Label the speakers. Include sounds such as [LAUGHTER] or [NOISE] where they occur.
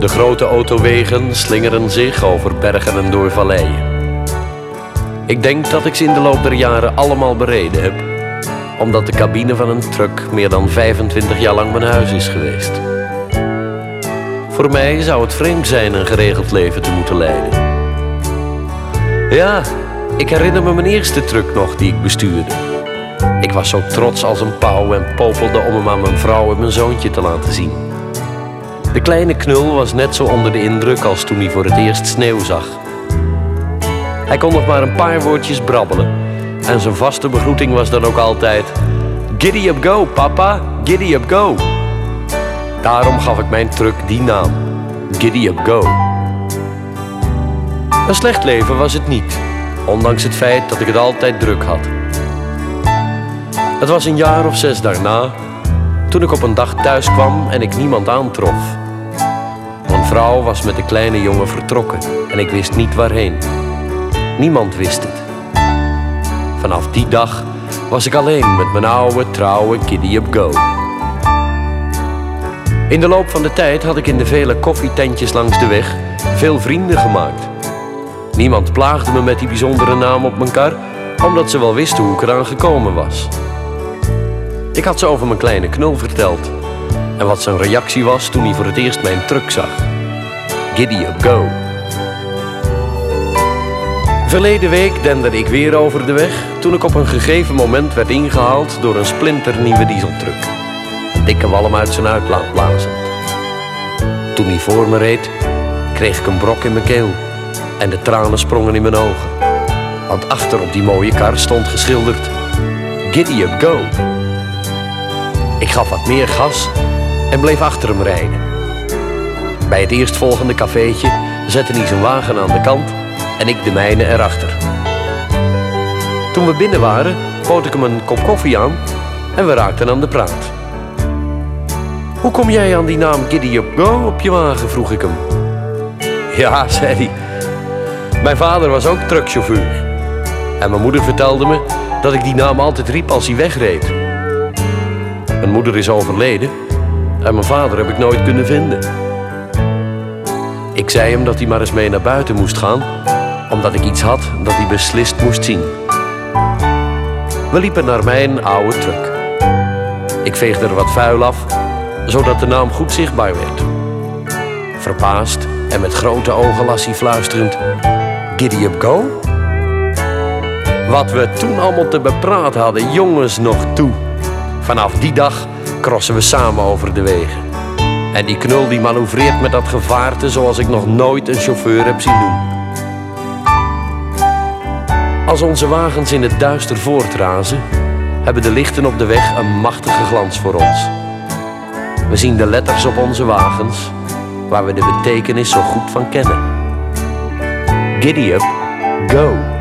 Speaker 1: De grote autowegen slingeren zich over bergen en door valleien. Ik denk dat ik ze in de loop der jaren allemaal bereden heb, omdat de cabine van een truck meer dan 25 jaar lang mijn huis is geweest. Voor mij zou het vreemd zijn een geregeld leven te moeten leiden. Ja, ik herinner me mijn eerste truck nog die ik bestuurde. Ik was zo trots als een pauw en popelde om hem aan mijn vrouw en mijn zoontje te laten zien. De kleine knul was net zo onder de indruk als toen hij voor het eerst sneeuw zag. Hij kon nog maar een paar woordjes brabbelen en zijn vaste begroeting was dan ook altijd: Giddy up go, papa, giddy up go. Daarom gaf ik mijn truck die naam: Giddy up go. Een slecht leven was het niet, ondanks het feit dat ik het altijd druk had. Het was een jaar of zes daarna, toen ik op een dag thuis kwam en ik niemand aantrof. Mijn vrouw was met de kleine jongen vertrokken en ik wist niet waarheen. Niemand wist het. Vanaf die dag was ik alleen met mijn oude, trouwe Kiddy Up Go. In de loop van de tijd had ik in de vele koffietentjes langs de weg veel vrienden gemaakt. Niemand plaagde me met die bijzondere naam op mijn kar, omdat ze wel wisten hoe ik eraan gekomen was. Ik had ze over mijn kleine knul verteld en wat zijn reactie was toen hij voor het eerst mijn truck zag. Giddy up go. Verleden week denderde ik weer over de weg toen ik op een gegeven moment werd ingehaald door een splinternieuwe dieseltruck. Een dikke walm uit zijn uitlaat blazend. Toen hij voor me reed, kreeg ik een brok in mijn keel en de tranen sprongen in mijn ogen. Want achter op die mooie kar stond geschilderd Giddy up go. Ik gaf wat meer gas en bleef achter hem rijden. Bij het eerstvolgende cafeetje zette hij zijn wagen aan de kant en ik de mijne erachter. Toen we binnen waren, bood ik hem een kop koffie aan en we raakten aan de praat. Hoe kom jij aan die naam Giddy Up Go op je wagen? vroeg ik hem. Ja, [LAUGHS] zei hij. Mijn vader was ook truckchauffeur. En mijn moeder vertelde me dat ik die naam altijd riep als hij wegreed. Mijn moeder is overleden en mijn vader heb ik nooit kunnen vinden. Ik zei hem dat hij maar eens mee naar buiten moest gaan, omdat ik iets had dat hij beslist moest zien. We liepen naar mijn oude truck. Ik veegde er wat vuil af, zodat de naam goed zichtbaar werd. Verbaasd en met grote ogen las hij fluisterend: Giddy up go? Wat we toen allemaal te bepraat hadden, jongens nog toe. Vanaf die dag crossen we samen over de wegen. En die knul die manoeuvreert met dat gevaarte zoals ik nog nooit een chauffeur heb zien doen. Als onze wagens in het duister voortrazen, hebben de lichten op de weg een machtige glans voor ons. We zien de letters op onze wagens, waar we de betekenis zo goed van kennen. Giddy up, go.